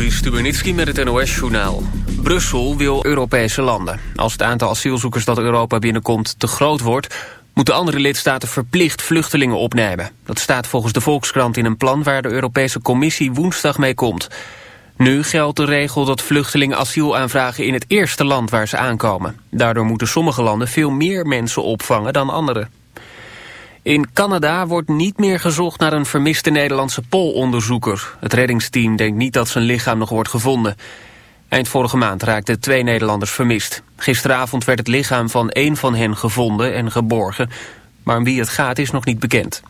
Joris Stubenitski met het NOS-journaal. Brussel wil Europese landen. Als het aantal asielzoekers dat Europa binnenkomt te groot wordt... moeten andere lidstaten verplicht vluchtelingen opnemen. Dat staat volgens de Volkskrant in een plan waar de Europese Commissie woensdag mee komt. Nu geldt de regel dat vluchtelingen asiel aanvragen in het eerste land waar ze aankomen. Daardoor moeten sommige landen veel meer mensen opvangen dan andere. In Canada wordt niet meer gezocht naar een vermiste Nederlandse polonderzoeker. Het reddingsteam denkt niet dat zijn lichaam nog wordt gevonden. Eind vorige maand raakten twee Nederlanders vermist. Gisteravond werd het lichaam van één van hen gevonden en geborgen. Maar om wie het gaat is nog niet bekend.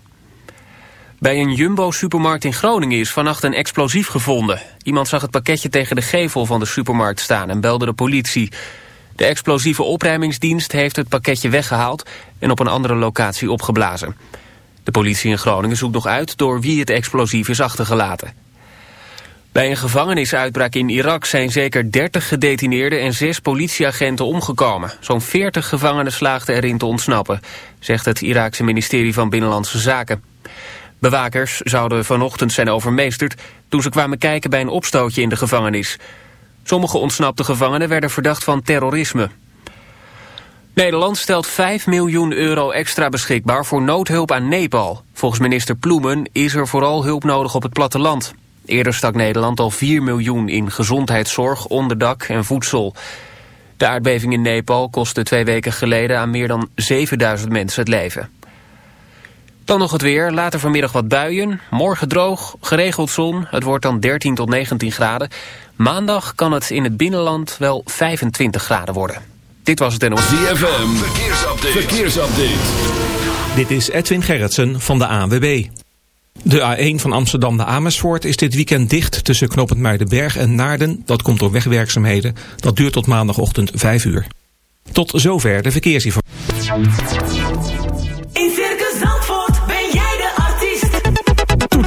Bij een Jumbo-supermarkt in Groningen is vannacht een explosief gevonden. Iemand zag het pakketje tegen de gevel van de supermarkt staan en belde de politie. De explosieve opruimingsdienst heeft het pakketje weggehaald en op een andere locatie opgeblazen. De politie in Groningen zoekt nog uit door wie het explosief is achtergelaten. Bij een gevangenisuitbraak in Irak zijn zeker 30 gedetineerden en 6 politieagenten omgekomen. Zo'n 40 gevangenen slaagden erin te ontsnappen, zegt het Iraakse ministerie van Binnenlandse Zaken. Bewakers zouden vanochtend zijn overmeesterd toen ze kwamen kijken bij een opstootje in de gevangenis. Sommige ontsnapte gevangenen werden verdacht van terrorisme. Nederland stelt 5 miljoen euro extra beschikbaar voor noodhulp aan Nepal. Volgens minister Ploemen is er vooral hulp nodig op het platteland. Eerder stak Nederland al 4 miljoen in gezondheidszorg, onderdak en voedsel. De aardbeving in Nepal kostte twee weken geleden aan meer dan 7000 mensen het leven. Dan nog het weer, later vanmiddag wat buien, morgen droog, geregeld zon. Het wordt dan 13 tot 19 graden. Maandag kan het in het binnenland wel 25 graden worden. Dit was het NOS. ZFM, verkeersupdate. verkeersupdate. Dit is Edwin Gerritsen van de ANWB. De A1 van Amsterdam naar Amersfoort is dit weekend dicht tussen knooppunt Muidenberg en Naarden. Dat komt door wegwerkzaamheden. Dat duurt tot maandagochtend 5 uur. Tot zover de verkeersinformatie.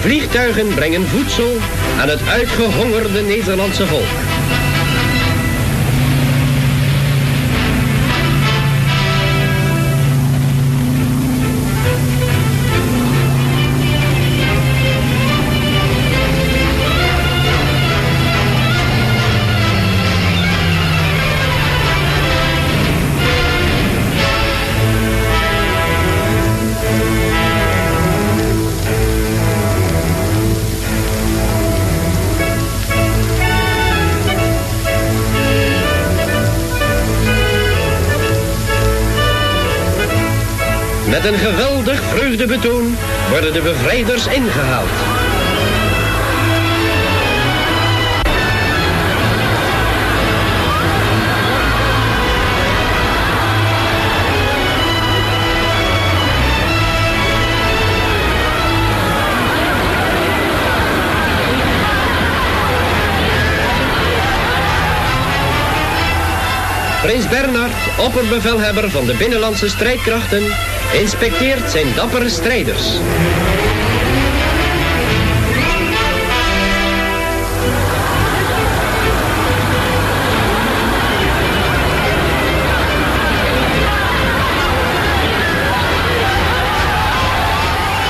Vliegtuigen brengen voedsel aan het uitgehongerde Nederlandse volk. Een geweldig vreugdebetoon worden de bevrijders ingehaald. Prins Bernhard, opperbevelhebber van de Binnenlandse strijdkrachten, inspecteert zijn dappere strijders.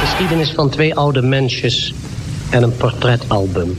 Geschiedenis van twee oude mensjes en een portretalbum.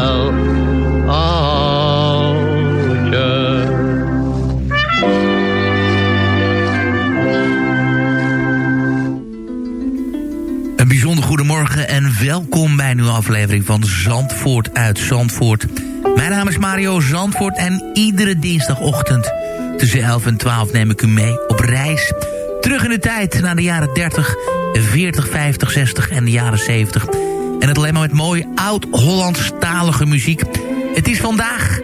aflevering van Zandvoort uit Zandvoort. Mijn naam is Mario Zandvoort en iedere dinsdagochtend tussen 11 en 12 neem ik u mee op reis. Terug in de tijd naar de jaren 30, 40, 50, 60 en de jaren 70. En het alleen maar met mooie oud-Hollandstalige muziek. Het is vandaag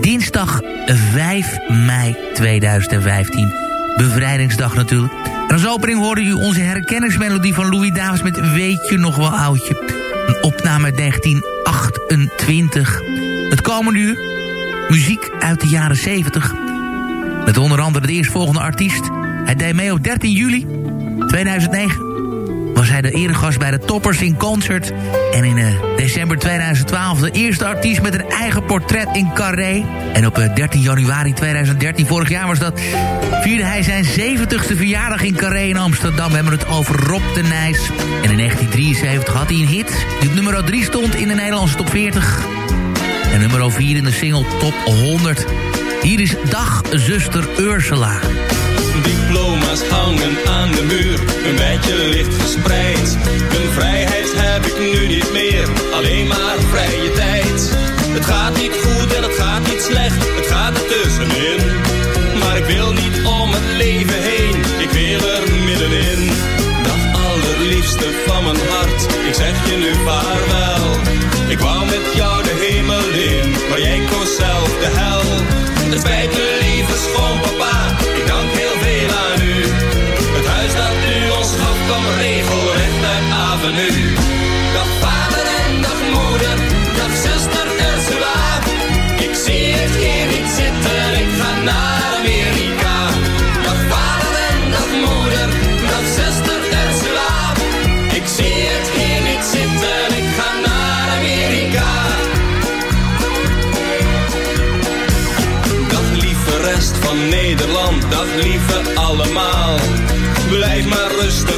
dinsdag 5 mei 2015. Bevrijdingsdag natuurlijk. En als opening hoorde u onze herkenningsmelodie van Louis Davis met Weet je nog wel oudje. Opname uit 1928. Het komende uur muziek uit de jaren 70. Met onder andere de eerstvolgende artiest. Hij deed mee op 13 juli 2009. Was hij de eregast bij de Toppers in Concert. En in uh, december 2012 de eerste artiest met een eigen portret in Carré. En op uh, 13 januari 2013, vorig jaar was dat... vierde hij zijn 70ste verjaardag in Carré in Amsterdam. We hebben het over Rob de Nijs. En in 1973 had hij een hit die op nummer 3 stond in de Nederlandse top 40. En nummer 4 in de single top 100. Hier is Dag Zuster Ursula. Diploma's hangen aan de muur, een beetje licht verspreid. Mijn vrijheid heb ik nu niet meer, alleen maar vrije tijd. Het gaat niet goed en het gaat niet slecht, het gaat er tussenin. Maar ik wil niet om het leven heen, ik wil er middenin. Dag allerliefste van mijn hart, ik zeg je nu vaarwel. Ik wou met jou de hemel in, maar jij koos zelf de hel. Het spijt me lieve schoonpapa, ik dank heel avenue. Dag vader en dag moeder, dag zuster Ursula. Ik zie het hier niet zitten, ik ga naar Amerika. Dag vader en dag moeder, dag zuster Ursula. Ik zie het hier niet zitten, ik ga naar Amerika. Dag lieve rest van Nederland, dag lieve allemaal. Blijf maar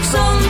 Als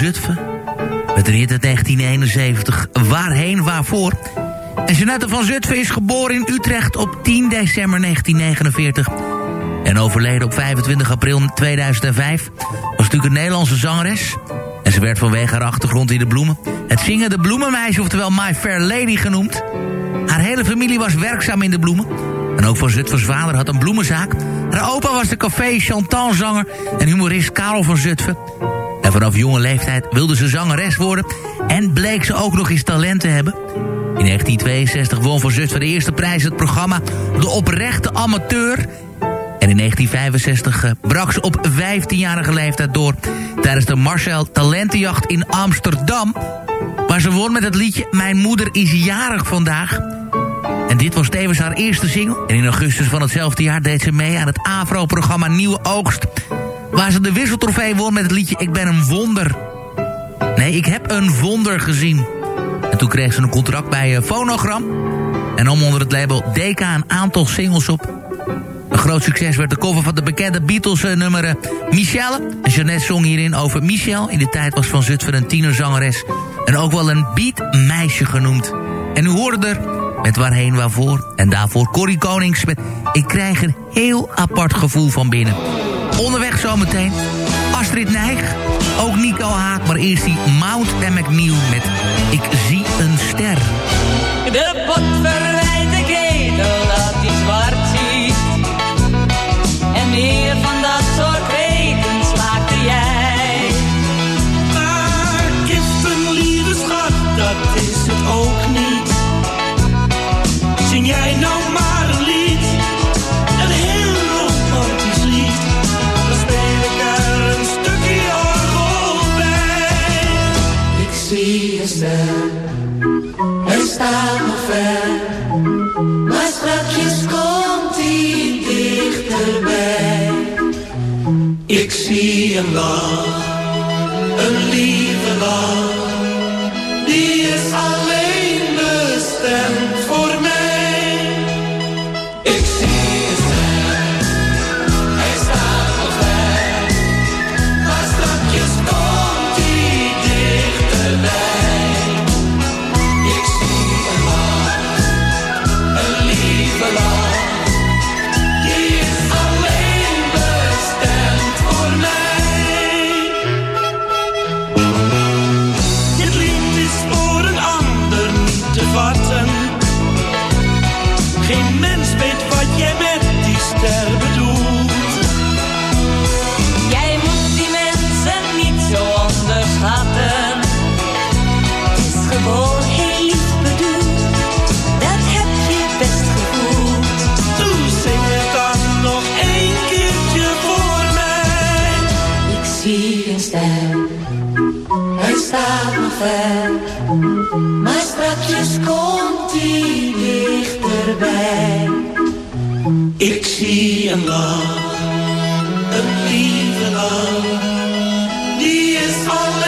Zutphen. Met uit 1971, Waarheen, Waarvoor. En Jeannette van Zutphen is geboren in Utrecht op 10 december 1949. En overleden op 25 april 2005. Was natuurlijk een Nederlandse zangeres. En ze werd vanwege haar achtergrond in de bloemen... het zingen de bloemenmeisje, oftewel My Fair Lady genoemd. Haar hele familie was werkzaam in de bloemen. En ook van Zutphens vader had een bloemenzaak. Haar opa was de café Chantal-zanger en humorist Karel van Zutphen. En vanaf jonge leeftijd wilde ze zangeres worden... en bleek ze ook nog eens talent te hebben. In 1962 won van Zutphen de eerste prijs het programma De Oprechte Amateur... En in 1965 eh, brak ze op 15-jarige leeftijd door... tijdens de Marcel Talentenjacht in Amsterdam... waar ze won met het liedje Mijn moeder is jarig vandaag... En dit was tevens haar eerste single. En in augustus van hetzelfde jaar deed ze mee aan het AVRO-programma Nieuwe Oogst. Waar ze de wisseltrofee won met het liedje Ik ben een wonder. Nee, ik heb een wonder gezien. En toen kreeg ze een contract bij uh, Phonogram. En nam onder het label DK een aantal singles op. Een groot succes werd de cover van de bekende Beatles eh, nummer uh, Michelle. En Jeannette zong hierin over Michelle. In de tijd was Van Zutphen een tienerzangeres. En ook wel een beatmeisje genoemd. En u hoorde er met Waarheen Waarvoor. En daarvoor Corrie Konings met Ik krijg een heel apart gevoel van binnen. Onderweg zometeen Astrid Nijg. Ook Nico Haak, maar eerst die Mount en McNeil met Ik zie een ster. De staat nog ver. Maar strakjes komt hij dichterbij. Ik zie een lach, een lieve lach. Ik zie een lach, een lieve lach. Die is alleen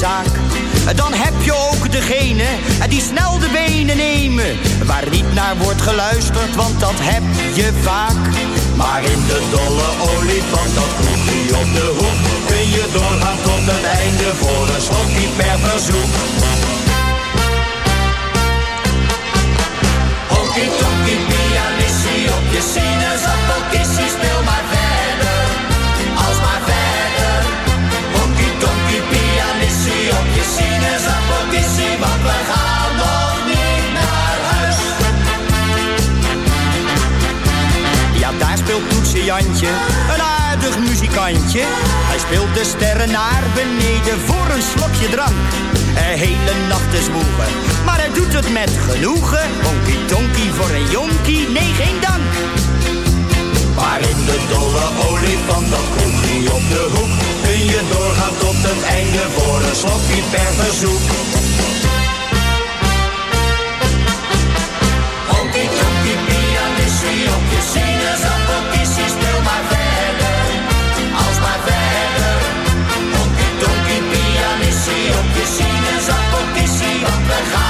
Dan heb je ook degene die snel de benen nemen. Waar niet naar wordt geluisterd, want dat heb je vaak. Maar in de dolle olifant, dat kroegje op de hoek. Kun je doorgaan tot het einde voor een slokje per verzoek. Honky tonky pianissie op je sinaasappelkissie, naar huis. Ja, daar speelt Toetse Jantje, een aardig muzikantje. Hij speelt de sterren naar beneden voor een slokje drank. Een hele nacht zwoegen, maar hij doet het met genoegen. Honky tonky voor een jonkie, nee geen dank. Maar in de dolle olifant, de hoek. Kun je doorgaan tot het einde voor een slokje per verzoek. Tonky pianissie op je sinaasappelkissie, speel maar verder, als maar verder. Honky tonky pianissie op je sinaasappelkissie, want we gaan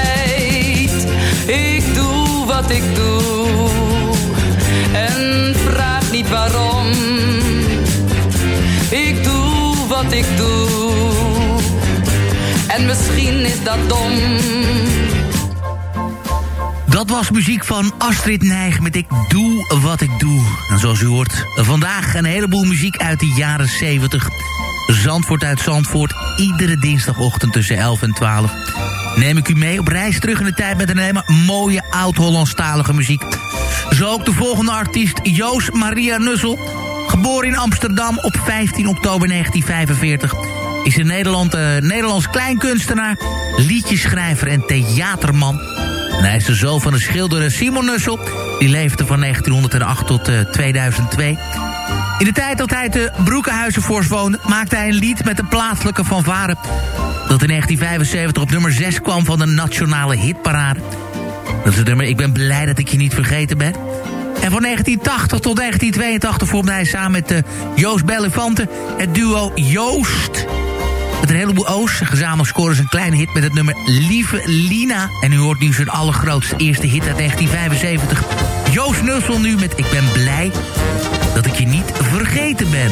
Wat ik doe. En vraag niet waarom. Ik doe wat ik doe. En misschien is dat dom. Dat was muziek van Astrid Nijg met Ik Doe Wat Ik Doe. En zoals u hoort, vandaag een heleboel muziek uit de jaren 70. Zandvoort uit Zandvoort, iedere dinsdagochtend tussen 11 en 12. Neem ik u mee op reis terug in de tijd met een helemaal mooie oud-Hollandstalige muziek. Zo ook de volgende artiest, Joost Maria Nussel. Geboren in Amsterdam op 15 oktober 1945 is een Nederland, uh, Nederlands kleinkunstenaar, liedjeschrijver en theaterman. Hij is de zoon van de schilder Simon Nussel. Die leefde van 1908 tot uh, 2002. In de tijd dat hij te Broekenhuizenvoors woonde... maakte hij een lied met een plaatselijke fanfare... dat in 1975 op nummer 6 kwam van de Nationale Hitparade. Dat is het nummer Ik ben blij dat ik je niet vergeten ben. En van 1980 tot 1982 vormde hij samen met uh, Joost Bellefante... het duo Joost... Met een heleboel O's. Gezamenlijk scoren ze een kleine hit met het nummer Lieve Lina. En u hoort nu zijn allergrootste eerste hit uit 1975. Joost Nussel nu met Ik ben blij dat ik je niet vergeten ben.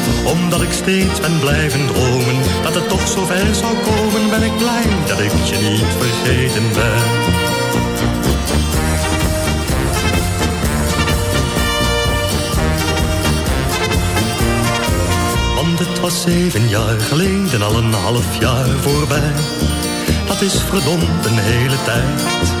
Omdat ik steeds ben blijven dromen, dat het toch zo ver zou komen, ben ik blij dat ik je niet vergeten ben. Want het was zeven jaar geleden, al een half jaar voorbij. Dat is verdomd een hele tijd.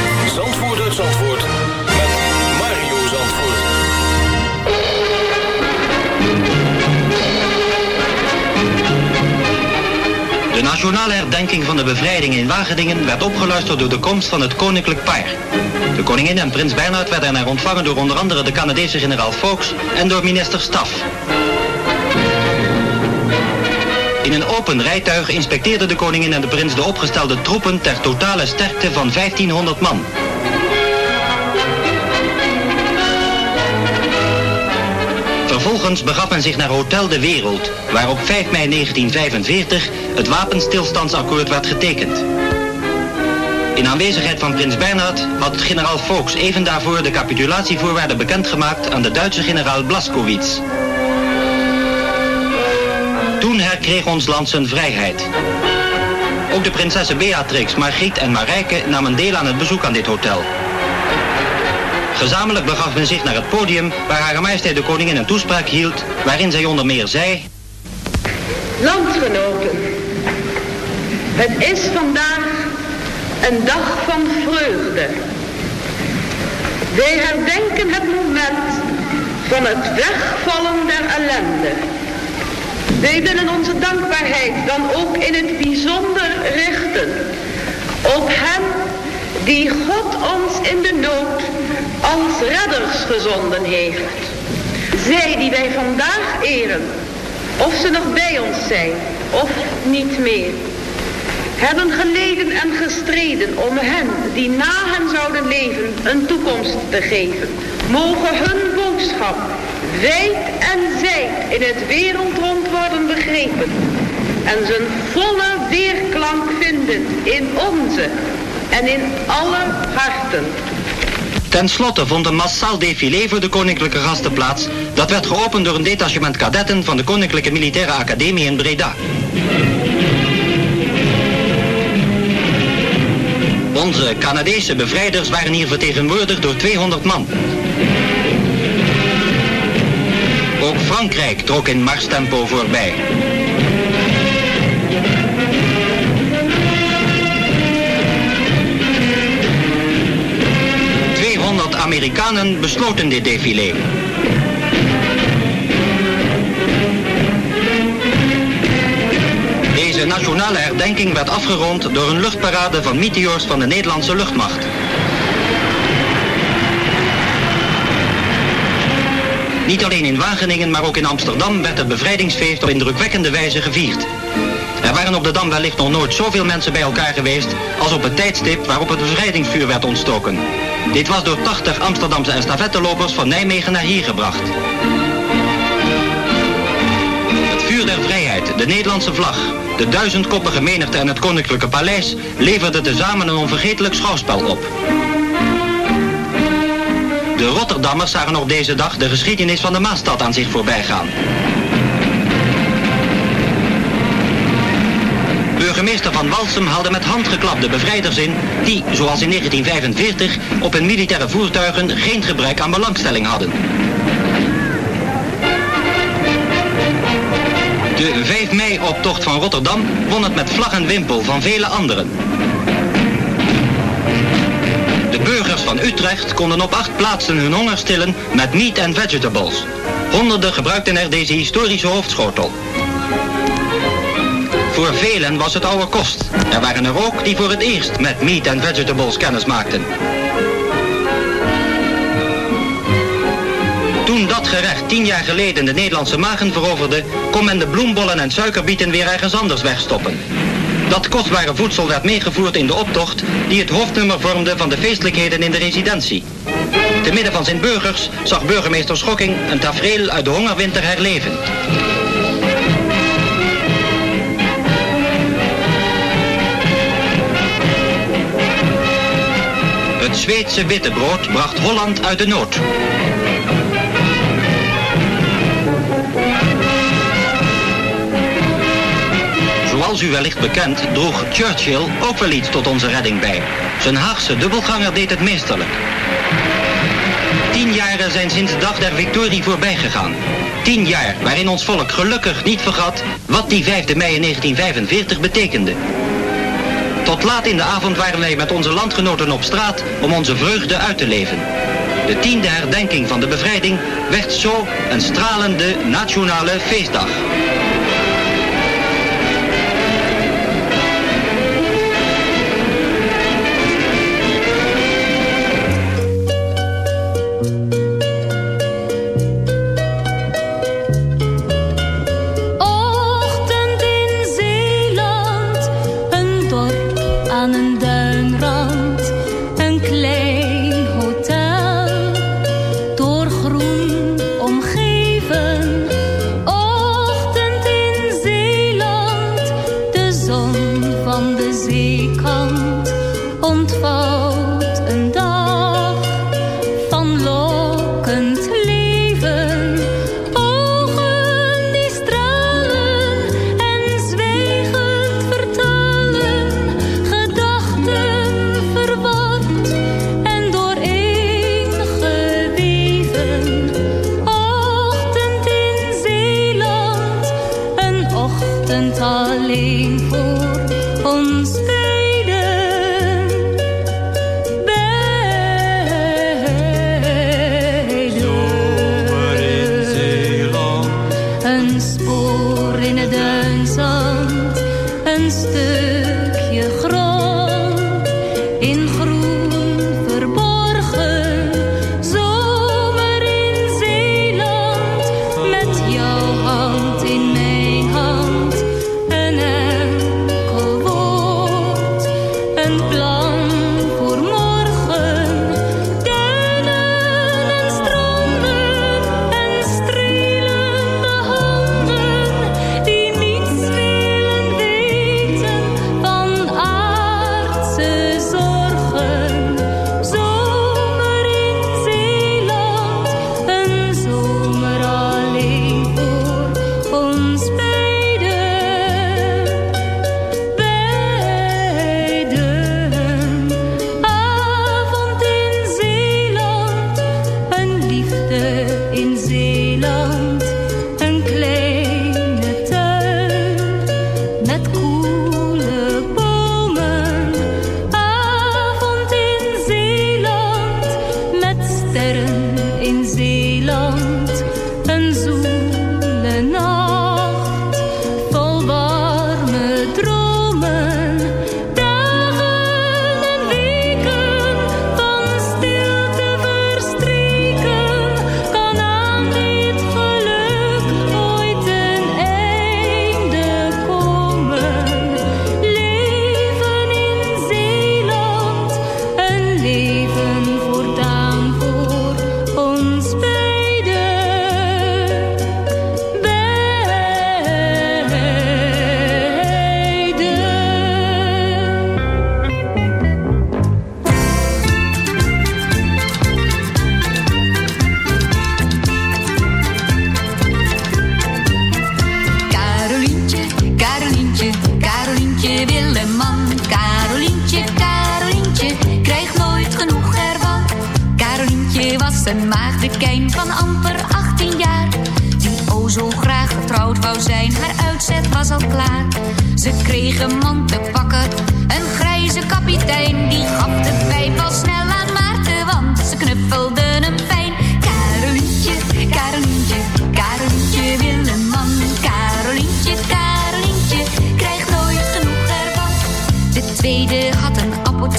nationale herdenking van de bevrijding in Wageningen werd opgeluisterd door de komst van het koninklijk paar. De koningin en prins Bernhard werden er ontvangen door onder andere de Canadese generaal Fox en door minister Staff. In een open rijtuig inspecteerden de koningin en de prins de opgestelde troepen ter totale sterkte van 1500 man. Vervolgens begaf men zich naar Hotel de Wereld, waar op 5 mei 1945 het wapenstilstandsakkoord werd getekend. In aanwezigheid van prins Bernhard had generaal Fox even daarvoor de capitulatievoorwaarden bekendgemaakt aan de Duitse generaal Blaskowitz. Toen herkreeg ons land zijn vrijheid. Ook de prinsessen Beatrix, Margriet en Marijke namen deel aan het bezoek aan dit hotel. Gezamenlijk begaf men zich naar het podium waar Hare Majesteit de Koningin een toespraak hield, waarin zij onder meer zei... Landgenoten, het is vandaag een dag van vreugde. Wij herdenken het moment van het wegvallen der ellende. Wij willen onze dankbaarheid dan ook in het bijzonder richten op hen die God ons in de nood als redders gezonden heeft. Zij die wij vandaag eren, of ze nog bij ons zijn, of niet meer, hebben geleden en gestreden om hen die na hen zouden leven een toekomst te geven. Mogen hun boodschap wijd en zijd in het wereldrond worden begrepen en zijn volle weerklank vinden in onze en in alle harten. Ten slotte vond een massaal défilé voor de koninklijke gasten plaats. Dat werd geopend door een detachement kadetten van de Koninklijke Militaire Academie in Breda. Onze Canadese bevrijders waren hier vertegenwoordigd door 200 man. Ook Frankrijk trok in marstempo voorbij. Amerikanen besloten dit défilé. Deze nationale herdenking werd afgerond door een luchtparade van meteors van de Nederlandse luchtmacht. Niet alleen in Wageningen, maar ook in Amsterdam werd het bevrijdingsfeest op indrukwekkende wijze gevierd. Er waren op de Dam wellicht nog nooit zoveel mensen bij elkaar geweest als op het tijdstip waarop het bevrijdingsvuur werd ontstoken. Dit was door 80 Amsterdamse estafettelopers van Nijmegen naar hier gebracht. Het vuur der vrijheid, de Nederlandse vlag, de duizendkoppige menigte en het koninklijke paleis leverden tezamen een onvergetelijk schouwspel op. De Rotterdammers zagen op deze dag de geschiedenis van de Maastad aan zich voorbij Burgemeester van Walsum haalde met handgeklap de bevrijders in, die, zoals in 1945, op hun militaire voertuigen geen gebrek aan belangstelling hadden. De 5 mei-optocht van Rotterdam won het met vlag en wimpel van vele anderen. De burgers van Utrecht konden op acht plaatsen hun honger stillen met meat and vegetables. Honderden gebruikten er deze historische hoofdschotel. Voor velen was het oude kost. Er waren er ook die voor het eerst met meat and vegetables kennis maakten. Toen dat gerecht tien jaar geleden de Nederlandse magen veroverde, kon men de bloembollen en suikerbieten weer ergens anders wegstoppen. Dat kostbare voedsel werd meegevoerd in de optocht die het hoofdnummer vormde van de feestelijkheden in de residentie. Te midden van zijn burgers zag burgemeester Schokking een tafereel uit de hongerwinter herleven. Het Zweedse wittebrood bracht Holland uit de nood. Zoals u wellicht bekend droeg Churchill ook wel iets tot onze redding bij. Zijn Haagse dubbelganger deed het meesterlijk. Tien jaren zijn sinds de dag der victorie voorbij gegaan. Tien jaar waarin ons volk gelukkig niet vergat wat die 5 mei in 1945 betekende. Tot laat in de avond waren wij met onze landgenoten op straat om onze vreugde uit te leven. De tiende herdenking van de bevrijding werd zo een stralende nationale feestdag.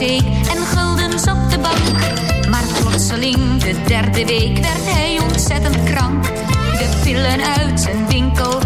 En guldens op de bank. Maar plotseling, de derde week, werd hij ontzettend krank. De pillen uit zijn winkel,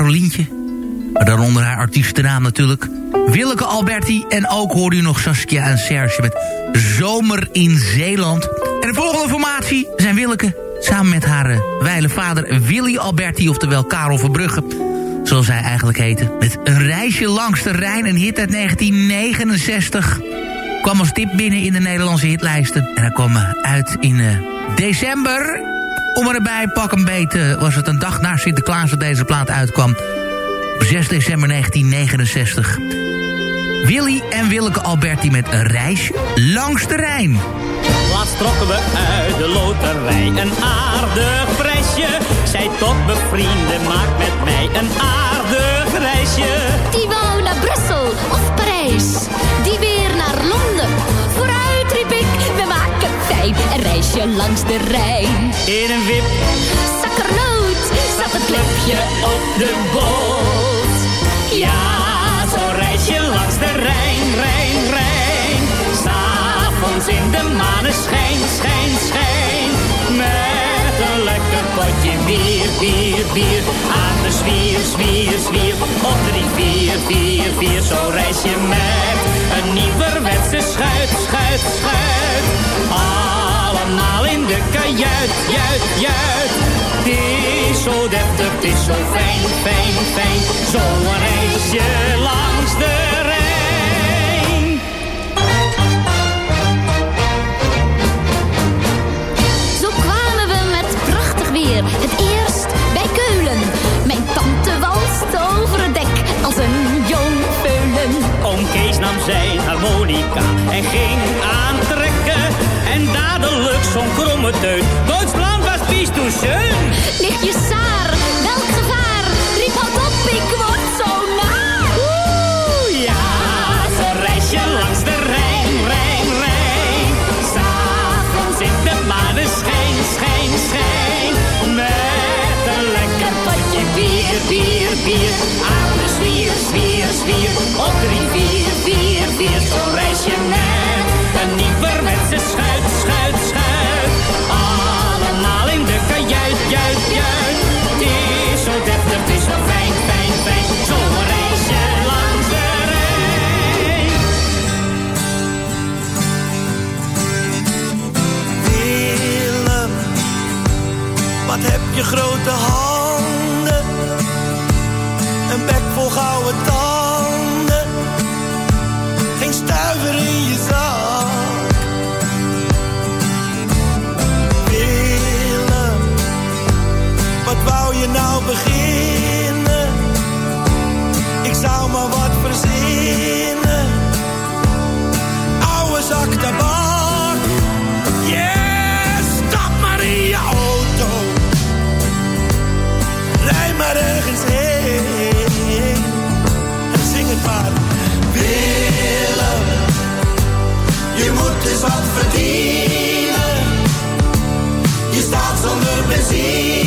Carolientje. Maar daaronder haar artiestennaam natuurlijk. Willeke Alberti en ook hoorde u nog Saskia en Serge met Zomer in Zeeland. En de volgende formatie zijn Willeke samen met haar eh, wijle vader Willy Alberti, oftewel Karel Verbrugge. Zoals hij eigenlijk heette. Met een reisje langs de Rijn, een hit uit 1969 kwam als tip binnen in de Nederlandse hitlijsten. En hij kwam eh, uit in eh, december. Om erbij, pak een beet, eh, was het een dag na Sinterklaas dat deze plaat uitkwam. Op 6 december 1969. Willy en Willeke Alberti met een reisje langs de Rijn. Laatst trokken we uit de loterij een aardig prijsje. Zij tot bevrienden, maak met mij een aardig reisje. Die wou naar Brussel of Parijs, die weer naar Londen. Een reisje langs de Rijn. In een wip Zakkernoot zat het klepje op de boot. Ja, zo'n reisje langs de Rijn, Rijn, Rijn. S'avonds in de maneschijn, schijn, schijn. Met een lekker potje bier, bier, bier. Aan de zwier, zwier, zwier. Op drie, vier, vier, vier. Zo'n reisje met een nieuwerwetse schuit, schuit, schuit. Allemaal in de kajuit, juit, juit. Het is zo deftig, het is zo fijn, fijn, fijn. Zo'n reisje langs de Rijn. Zo kwamen we met prachtig weer. Het eerst bij Keulen. Mijn tante walst over het dek als een nam zijn harmonica en ging aantrekken. En dadelijk zo'n kromme teut. Duitsland was pies toen schön. Ligt je saar, welk gevaar? Riep houd op, ik word zo naar. Oeh, ja, zo'n reisje langs de Rijn, Rijn, Rijn. S'avonds in de maneschijn, schijn, schijn. Met een lekker potje bier, bier, bier. Aan de zwier, zwier, zwier. Je grote handen? Je staat zonder benzine.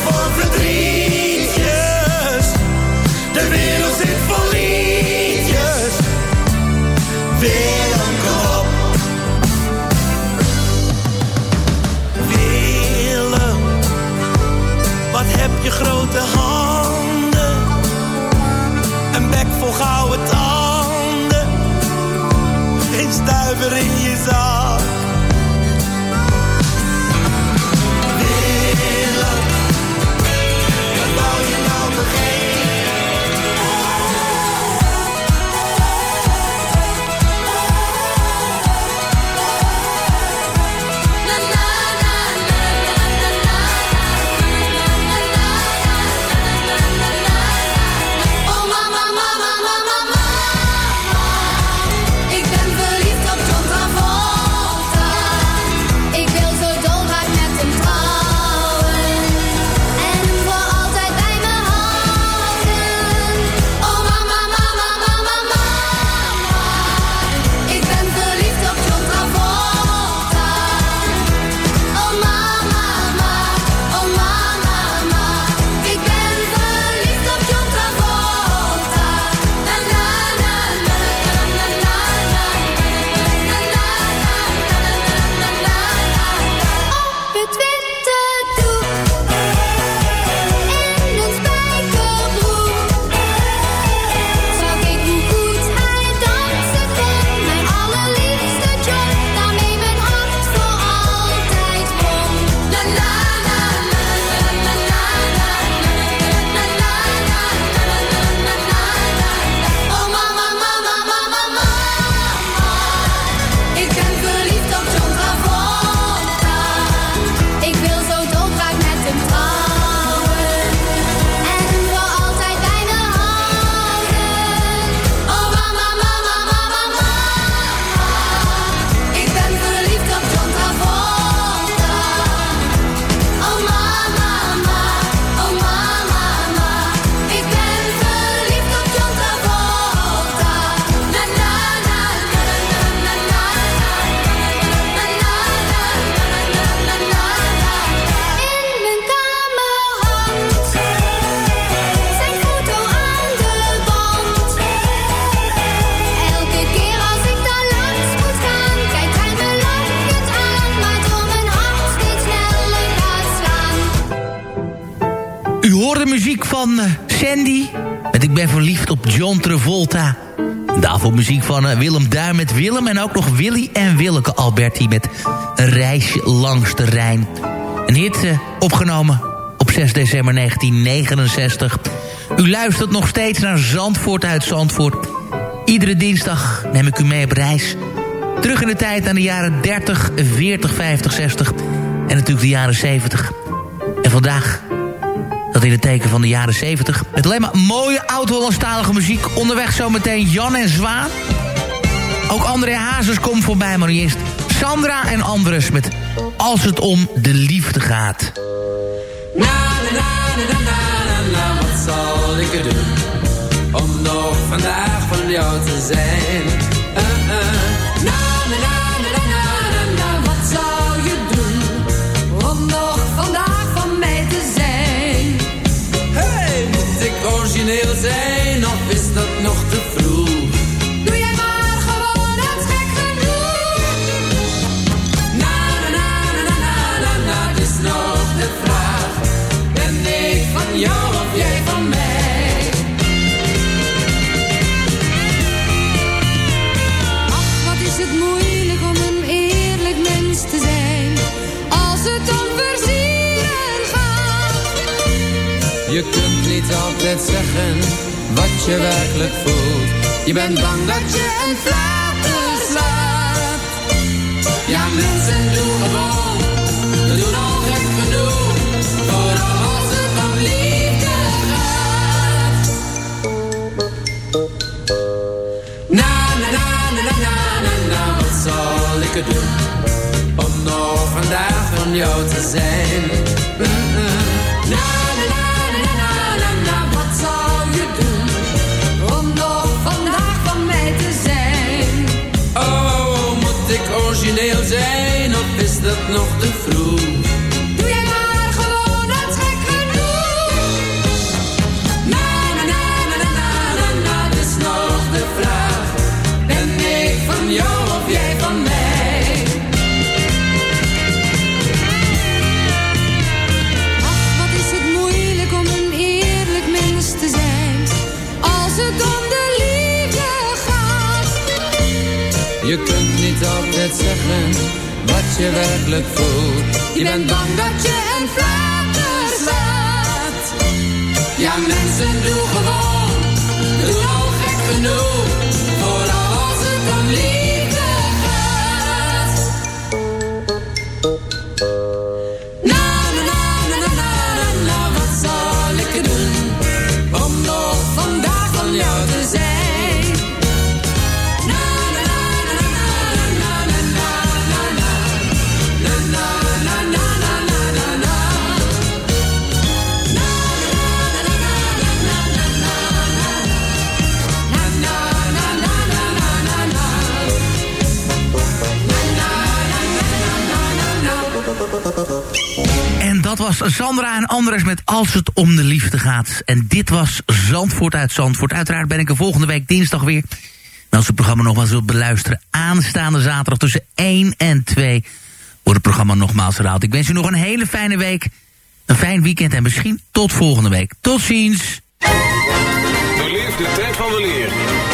voor verdrietjes. De wereld zit vol liedjes. Willem, kom op. Willem, wat heb je grote handen? Een bek vol gouden tanden. Geen stuiver in je zaal. Travolta. Daarvoor muziek van eh, Willem Duim met Willem. En ook nog Willy en Willeke Alberti met Een reisje langs de Rijn. Een hit eh, opgenomen op 6 december 1969. U luistert nog steeds naar Zandvoort uit Zandvoort. Iedere dinsdag neem ik u mee op reis. Terug in de tijd aan de jaren 30, 40, 50, 60 en natuurlijk de jaren 70. En vandaag dat in het teken van de jaren 70. Met alleen maar mooie oud-Hollandstalige muziek. Onderweg zometeen Jan en Zwaan. Ook André Hazes komt voorbij, maar nu eerst Sandra en Andres met Als het om de liefde gaat. Na na na na na wat zal ik doen om nog vandaag van jou te zijn? music altijd zeggen wat je werkelijk voelt. Je bent bang dat je een flater slaat. Ja, mensen doen gewoon, we doen al gek genoeg. Vooral als het om liefde gaat. Na, na, na, na, na, na, na, wat zal ik er doen? Om nog vandaag van jou te zijn. Mm, na, Doe jij maar gewoon het gek genoeg? Na, na, na, na, na, na, na, is dus nog de vraag: Ben ik van jou of jij van mij? Wat is het moeilijk om een eerlijk mens te zijn als het om de liefde gaat? Je kunt niet altijd zeggen je werkelijk voelt. Je bent bang dat je een flater slaat. Ja, mensen, doe gewoon, doe al gek genoeg. Vooral als het om liefde dat was Sandra en Andres met Als het om de liefde gaat. En dit was Zandvoort uit Zandvoort. Uiteraard ben ik er volgende week dinsdag weer. En als het programma nogmaals wilt beluisteren... aanstaande zaterdag tussen 1 en 2... wordt het programma nogmaals herhaald. Ik wens u nog een hele fijne week. Een fijn weekend en misschien tot volgende week. Tot ziens! De tijd van weleer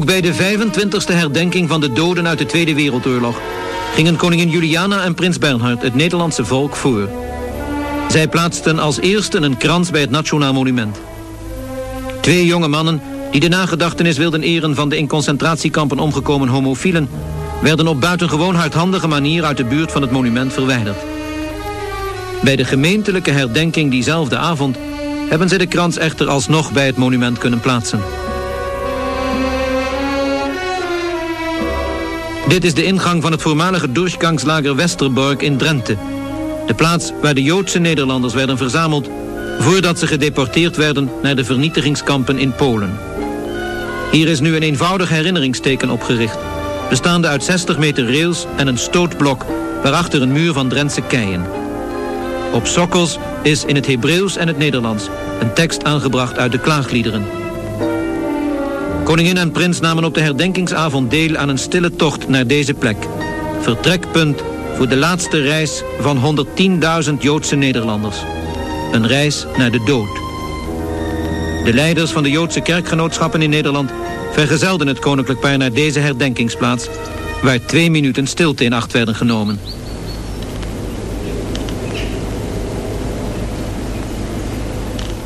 Ook bij de 25e herdenking van de doden uit de Tweede Wereldoorlog gingen koningin Juliana en prins Bernhard het Nederlandse volk voor. Zij plaatsten als eerste een krans bij het Nationaal Monument. Twee jonge mannen die de nagedachtenis wilden eren van de in concentratiekampen omgekomen homofielen, werden op buitengewoon hardhandige manier uit de buurt van het monument verwijderd. Bij de gemeentelijke herdenking diezelfde avond hebben zij de krans echter alsnog bij het monument kunnen plaatsen. Dit is de ingang van het voormalige Durchgangslager Westerbork in Drenthe. De plaats waar de Joodse Nederlanders werden verzameld... voordat ze gedeporteerd werden naar de vernietigingskampen in Polen. Hier is nu een eenvoudig herinneringsteken opgericht... bestaande uit 60 meter rails en een stootblok... waarachter een muur van Drentse keien. Op sokkels is in het Hebreeuws en het Nederlands... een tekst aangebracht uit de klaagliederen... Koningin en prins namen op de herdenkingsavond deel aan een stille tocht naar deze plek. Vertrekpunt voor de laatste reis van 110.000 Joodse Nederlanders. Een reis naar de dood. De leiders van de Joodse kerkgenootschappen in Nederland vergezelden het koninklijk paar naar deze herdenkingsplaats, waar twee minuten stilte in acht werden genomen.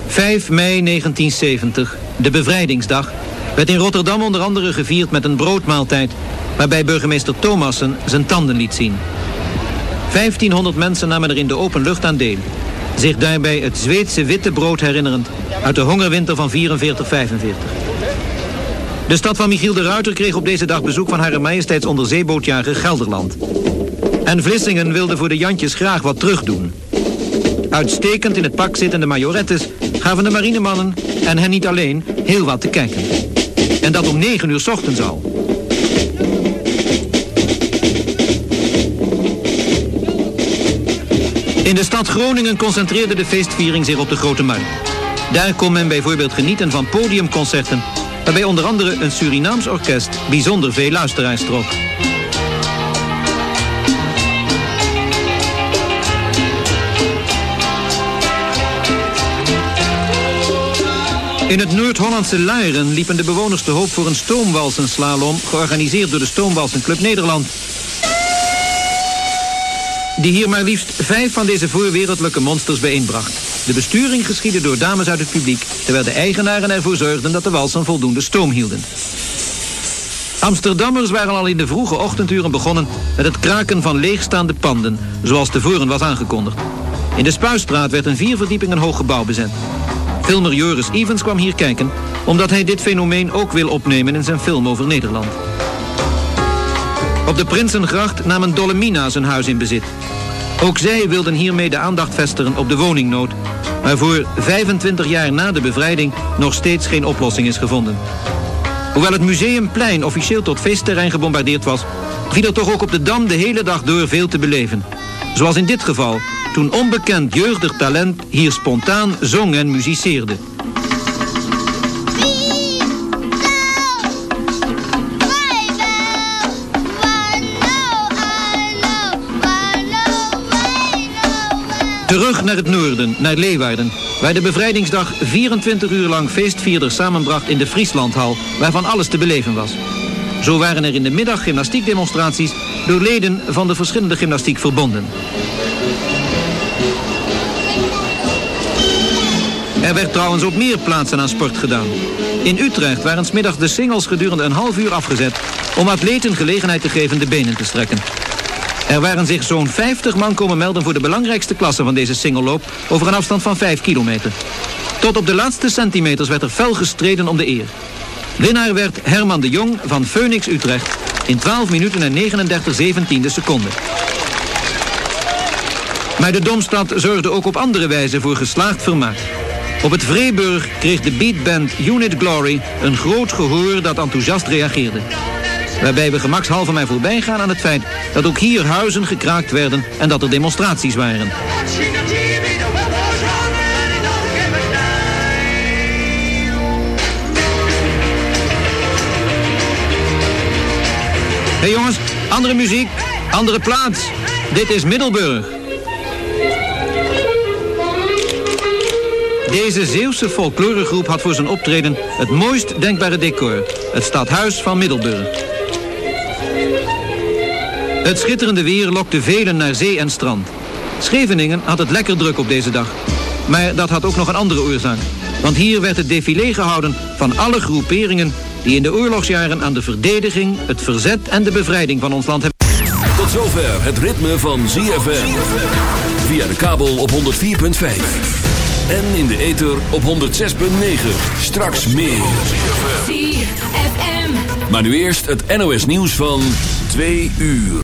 ...5 mei 1970, de bevrijdingsdag werd in Rotterdam onder andere gevierd met een broodmaaltijd... waarbij burgemeester Thomassen zijn tanden liet zien. 1500 mensen namen er in de open lucht aan deel. Zich daarbij het Zweedse witte brood herinnerend... uit de hongerwinter van 44-45. De stad van Michiel de Ruiter kreeg op deze dag bezoek... van Hare Majesteits onderzeebootjager Gelderland. En Vlissingen wilde voor de Jantjes graag wat terugdoen. Uitstekend in het pak zittende majorettes gaven de marinemannen, en hen niet alleen, heel wat te kijken. En dat om 9 uur ochtends al. In de stad Groningen concentreerde de feestviering zich op de Grote Markt. Daar kon men bijvoorbeeld genieten van podiumconcerten... waarbij onder andere een Surinaams orkest bijzonder veel luisteraars trok. In het Noord-Hollandse Laren liepen de bewoners te hoop voor een stoomwalsenslalom... georganiseerd door de Stoomwalsenclub Nederland. Die hier maar liefst vijf van deze voorwereldlijke monsters bijeenbracht. De besturing geschiedde door dames uit het publiek... terwijl de eigenaren ervoor zorgden dat de walsen voldoende stoom hielden. Amsterdammers waren al in de vroege ochtenduren begonnen met het kraken van leegstaande panden, zoals tevoren was aangekondigd. In de Spuistraat werd een vier verdiepingen hoog gebouw bezet. Filmer Joris Evans kwam hier kijken, omdat hij dit fenomeen ook wil opnemen in zijn film over Nederland. Op de Prinsengracht namen Dolomina zijn huis in bezit. Ook zij wilden hiermee de aandacht vestigen op de woningnood, waarvoor 25 jaar na de bevrijding nog steeds geen oplossing is gevonden. Hoewel het Museumplein officieel tot feestterrein gebombardeerd was, viel er toch ook op de Dam de hele dag door veel te beleven. Zoals in dit geval, toen onbekend jeugdig talent hier spontaan zong en muziceerde. Terug naar het noorden, naar Leeuwarden, waar de bevrijdingsdag 24 uur lang feestvierders samenbracht in de Frieslandhal, waarvan alles te beleven was. Zo waren er in de middag gymnastiekdemonstraties door leden van de verschillende gymnastiekverbonden. Er werd trouwens op meer plaatsen aan sport gedaan. In Utrecht waren smiddags de singles gedurende een half uur afgezet... om atleten gelegenheid te geven de benen te strekken. Er waren zich zo'n 50 man komen melden voor de belangrijkste klasse van deze singelloop... over een afstand van 5 kilometer. Tot op de laatste centimeters werd er fel gestreden om de eer. Winnaar werd Herman de Jong van Phoenix Utrecht... in 12 minuten en 39 zeventiende seconden. Maar de Domstad zorgde ook op andere wijze voor geslaagd vermaak. Op het Vreeburg kreeg de beatband Unit Glory een groot gehoor dat enthousiast reageerde. Waarbij we gemakshalve mij voorbij gaan aan het feit dat ook hier huizen gekraakt werden en dat er demonstraties waren. Hey jongens, andere muziek, andere plaats. Dit is Middelburg. Deze Zeeuwse folkloregroep had voor zijn optreden het mooist denkbare decor. Het stadhuis van Middelburg. Het schitterende weer lokte velen naar zee en strand. Scheveningen had het lekker druk op deze dag. Maar dat had ook nog een andere oorzaak. Want hier werd het défilé gehouden van alle groeperingen... die in de oorlogsjaren aan de verdediging, het verzet en de bevrijding van ons land hebben... Tot zover het ritme van ZFM. Via de kabel op 104.5. En in de ether op 106.9. Straks meer. Maar nu eerst het NOS nieuws van 2 uur.